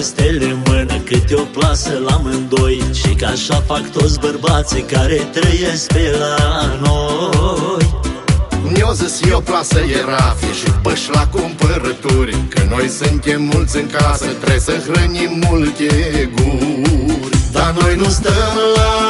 de stele în mână Cât o plasă la amândoi. Și că așa fac toți bărbații care trăiesc pe la noi. Mi-o zis eu plasă era fi și păși la cumpărături. Că noi suntem mulți în casă, trebuie să hrănim multe guri. Dar noi nu stăm la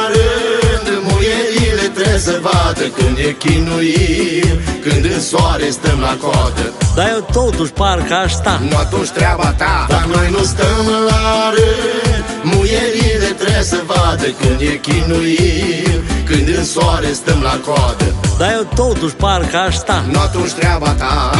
rând, muierile trebuie să vadă Când e chinuim, când în soare stăm la coadă. Dar eu totuși parcă aș sta. Nu atunci treaba ta, dar noi nu stăm la rând. Muierile trebuie să vadă când e chinuim Când în soare stăm la coadă. Dar eu totuși parcă aș sta. Nu atunci treaba ta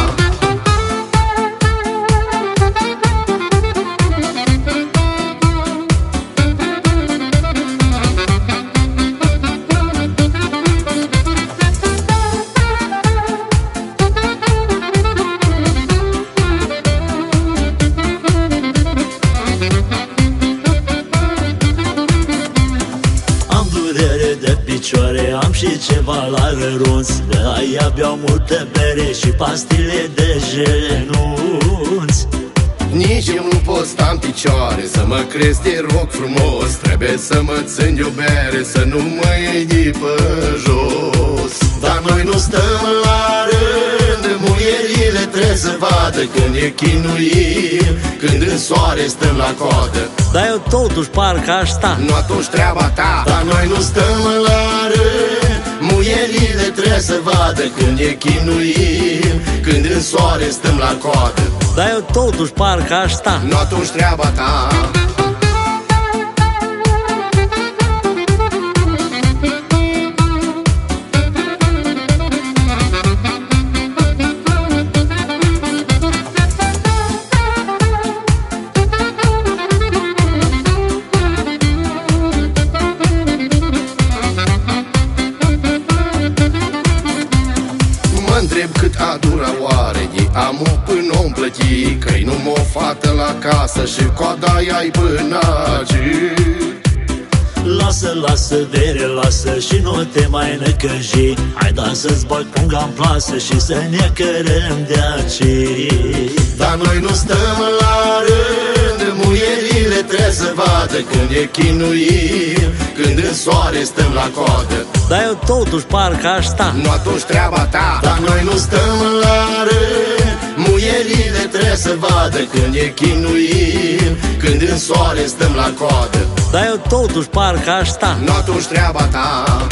picioare, am și ceva la răruns De aia beau multă bere și pastile de genunț. Nici eu nu pot sta în picioare Să mă crezi, te rog frumos. Trebuie să mă țin de o bere Să nu mă iei pe jos. Dar noi nu stăm la rând Muierile trebuie să vadă Când e chinuim. Când în soare stăm la coadă. Dar eu totuși parcă aș sta. Nu atunci treaba ta. Dar noi nu stăm la rând Muierile trebuie să vadă Când e chinuim Când în soare stăm la coadă. Dar eu totuși parcă aș sta. Nu atunci treaba ta oare Ei am până om plăti Că-i nu o fată la casă Și coada ai până aici Lasă, lasă, vere, lasă și nu te mai năcăji Hai da să-ți bag punga în plasă și să ne cărăm de aici. Dar noi nu stăm la rând Muierile trebuie să vadă Când e chinuim Când în soare stăm la coadă. Dar eu totuși parcă aș sta. Nu atunci treaba ta Dar noi nu stăm la rând. Muierile trebuie să vadă Când e chinuim Când în soare stăm la coadă. Dar eu totuși parcă aș sta. Nu atunci treaba ta